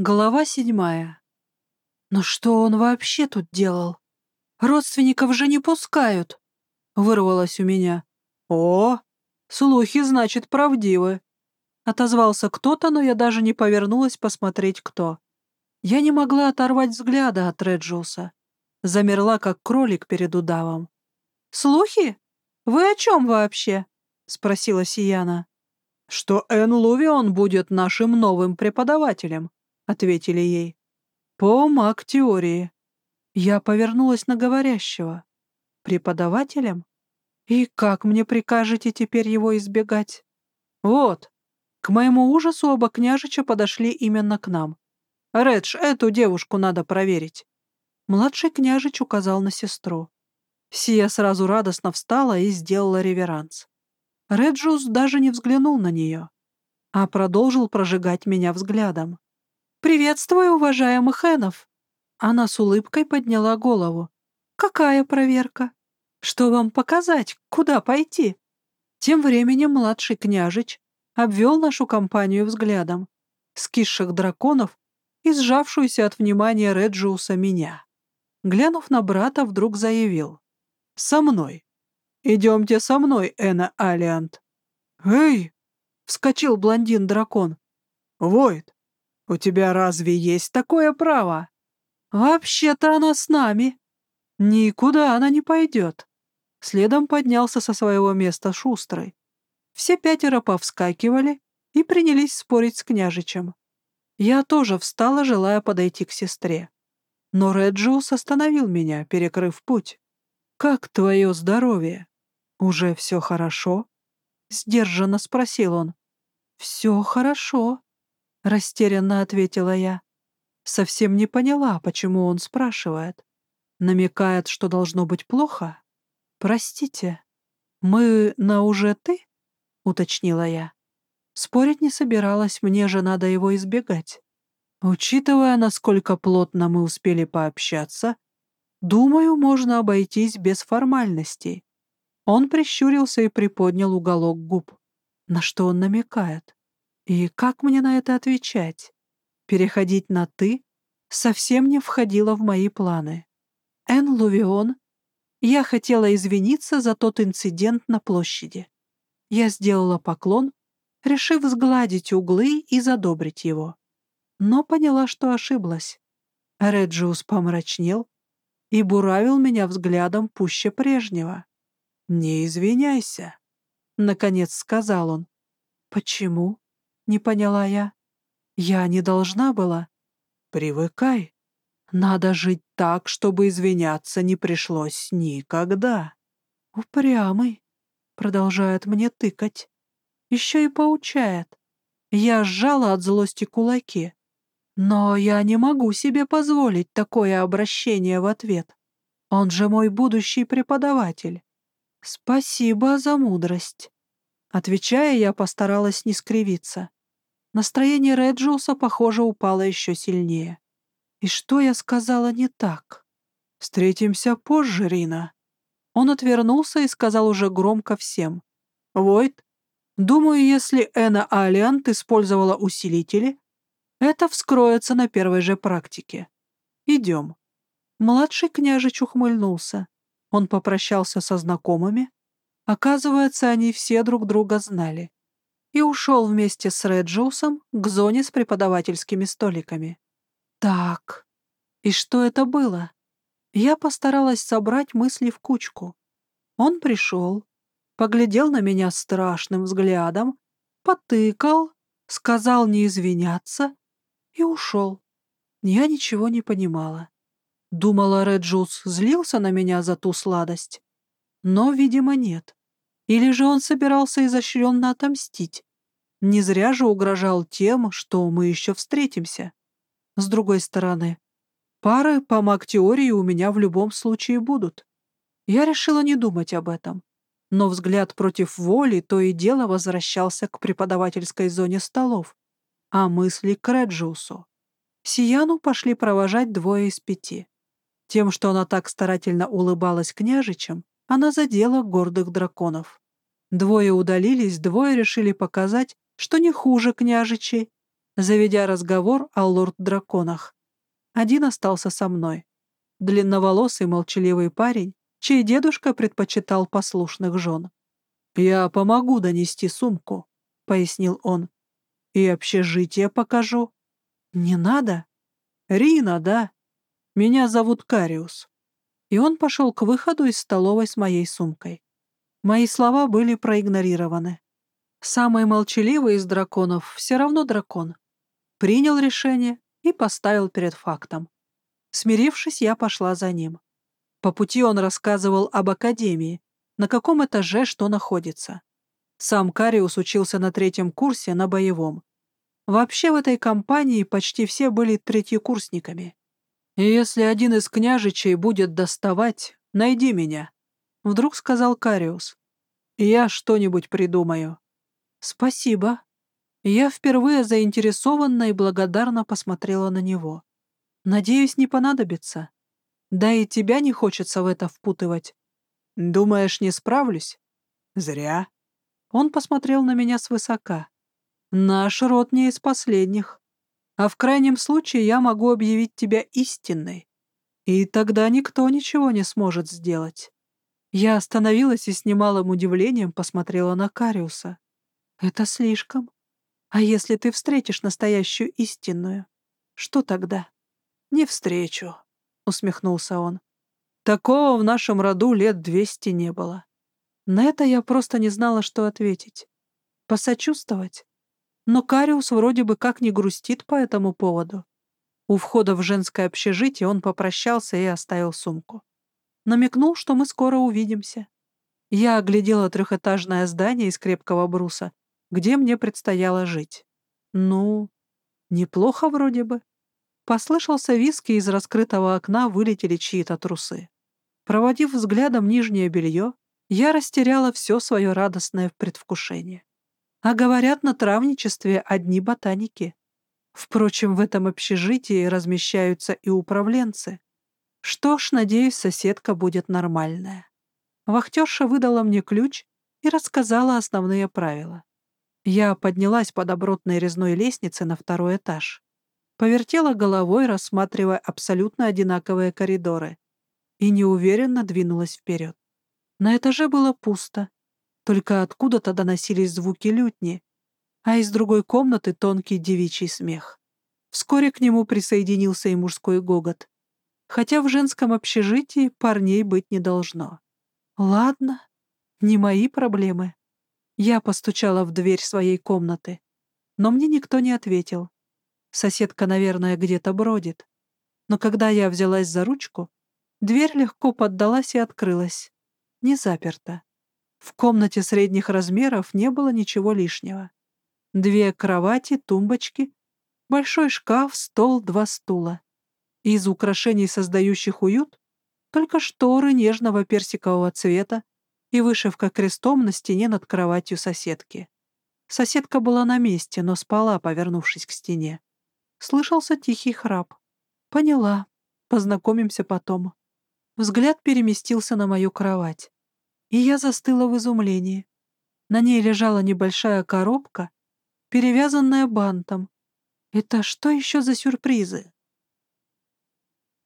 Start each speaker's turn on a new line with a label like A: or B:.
A: Глава седьмая. «Но что он вообще тут делал? Родственников же не пускают!» Вырвалось у меня. «О, слухи, значит, правдивы!» Отозвался кто-то, но я даже не повернулась посмотреть, кто. Я не могла оторвать взгляда от Реджиуса. Замерла, как кролик перед удавом. «Слухи? Вы о чем вообще?» — спросила Сияна. «Что Эн Лувион будет нашим новым преподавателем», ответили ей. «По маг-теории». Я повернулась на говорящего. «Преподавателем? И как мне прикажете теперь его избегать?» «Вот». К моему ужасу оба княжича подошли именно к нам. «Редж, эту девушку надо проверить». Младший княжич указал на сестру. Сия сразу радостно встала и сделала реверанс. Реджус даже не взглянул на нее, а продолжил прожигать меня взглядом. «Приветствую, уважаемых Энов!» Она с улыбкой подняла голову. «Какая проверка? Что вам показать? Куда пойти?» Тем временем младший княжич обвел нашу компанию взглядом, скисших драконов и сжавшуюся от внимания Реджиуса меня. Глянув на брата, вдруг заявил. «Со мной. Идемте со мной, Эна Алиант». «Эй!» — вскочил блондин-дракон. «Войд, «У тебя разве есть такое право?» «Вообще-то она с нами. Никуда она не пойдет». Следом поднялся со своего места Шустрый. Все пятеро повскакивали и принялись спорить с княжичем. Я тоже встала, желая подойти к сестре. Но Реджиус остановил меня, перекрыв путь. «Как твое здоровье? Уже все хорошо?» Сдержанно спросил он. «Все хорошо», — растерянно ответила я. Совсем не поняла, почему он спрашивает. Намекает, что должно быть плохо? «Простите, мы на уже ты?» — уточнила я. Спорить не собиралась, мне же надо его избегать. Учитывая, насколько плотно мы успели пообщаться, думаю, можно обойтись без формальностей. Он прищурился и приподнял уголок губ. На что он намекает? И как мне на это отвечать? Переходить на «ты» совсем не входило в мои планы. Эн Лувион, я хотела извиниться за тот инцидент на площади. Я сделала поклон, решив сгладить углы и задобрить его. Но поняла, что ошиблась. Реджиус помрачнел и буравил меня взглядом пуще прежнего. «Не извиняйся», — наконец сказал он. «Почему?» Не поняла я. Я не должна была. Привыкай. Надо жить так, чтобы извиняться не пришлось никогда. Упрямый. Продолжает мне тыкать. Еще и поучает. Я сжала от злости кулаки. Но я не могу себе позволить такое обращение в ответ. Он же мой будущий преподаватель. Спасибо за мудрость. Отвечая, я постаралась не скривиться. Настроение Реджиуса, похоже, упало еще сильнее. И что я сказала не так? «Встретимся позже, Рина». Он отвернулся и сказал уже громко всем. «Войт, думаю, если Эна Алиант использовала усилители, это вскроется на первой же практике. Идем». Младший княжич ухмыльнулся. Он попрощался со знакомыми. Оказывается, они все друг друга знали и ушел вместе с Реджиусом к зоне с преподавательскими столиками. Так, и что это было? Я постаралась собрать мысли в кучку. Он пришел, поглядел на меня страшным взглядом, потыкал, сказал не извиняться и ушел. Я ничего не понимала. Думала, Реджус злился на меня за ту сладость. Но, видимо, нет. Или же он собирался изощренно отомстить? Не зря же угрожал тем, что мы еще встретимся. С другой стороны, пары по маг-теории у меня в любом случае будут. Я решила не думать об этом. Но взгляд против воли то и дело возвращался к преподавательской зоне столов, а мысли к Реджиусу. Сияну пошли провожать двое из пяти. Тем, что она так старательно улыбалась княжичам, она задела гордых драконов. Двое удалились, двое решили показать, что не хуже княжичей. заведя разговор о лорд-драконах. Один остался со мной. Длинноволосый молчаливый парень, чей дедушка предпочитал послушных жен. «Я помогу донести сумку», — пояснил он. «И общежитие покажу». «Не надо?» «Рина, да. Меня зовут Кариус». И он пошел к выходу из столовой с моей сумкой. Мои слова были проигнорированы. Самый молчаливый из драконов все равно дракон. Принял решение и поставил перед фактом. Смирившись, я пошла за ним. По пути он рассказывал об академии, на каком этаже что находится. Сам Кариус учился на третьем курсе на боевом. Вообще в этой компании почти все были третьекурсниками. И если один из княжичей будет доставать, найди меня, — вдруг сказал Кариус. Я что-нибудь придумаю. Спасибо. Я впервые заинтересованно и благодарно посмотрела на него. Надеюсь, не понадобится. Да и тебя не хочется в это впутывать. Думаешь, не справлюсь? Зря. Он посмотрел на меня свысока. Наш род не из последних. А в крайнем случае я могу объявить тебя истинной. И тогда никто ничего не сможет сделать. Я остановилась и с немалым удивлением посмотрела на Кариуса. Это слишком. А если ты встретишь настоящую истинную, что тогда? Не встречу, усмехнулся он. Такого в нашем роду лет двести не было. На это я просто не знала, что ответить. Посочувствовать? Но Кариус вроде бы как не грустит по этому поводу. У входа в женское общежитие он попрощался и оставил сумку. Намекнул, что мы скоро увидимся. Я оглядела трехэтажное здание из крепкого бруса, где мне предстояло жить. Ну, неплохо вроде бы. Послышался виски, из раскрытого окна вылетели чьи-то трусы. Проводив взглядом нижнее белье, я растеряла все свое радостное предвкушение. А говорят, на травничестве одни ботаники. Впрочем, в этом общежитии размещаются и управленцы. Что ж, надеюсь, соседка будет нормальная. Вахтерша выдала мне ключ и рассказала основные правила. Я поднялась по добротной резной лестнице на второй этаж. Повертела головой, рассматривая абсолютно одинаковые коридоры, и неуверенно двинулась вперед. На этаже было пусто, только откуда-то доносились звуки лютни, а из другой комнаты тонкий девичий смех. Вскоре к нему присоединился и мужской гогот. Хотя в женском общежитии парней быть не должно. Ладно, не мои проблемы. Я постучала в дверь своей комнаты, но мне никто не ответил. Соседка, наверное, где-то бродит. Но когда я взялась за ручку, дверь легко поддалась и открылась. Не заперта. В комнате средних размеров не было ничего лишнего. Две кровати, тумбочки, большой шкаф, стол, два стула. Из украшений, создающих уют, только шторы нежного персикового цвета и вышивка крестом на стене над кроватью соседки. Соседка была на месте, но спала, повернувшись к стене. Слышался тихий храп. Поняла. Познакомимся потом. Взгляд переместился на мою кровать и я застыла в изумлении. На ней лежала небольшая коробка, перевязанная бантом. Это что еще за сюрпризы?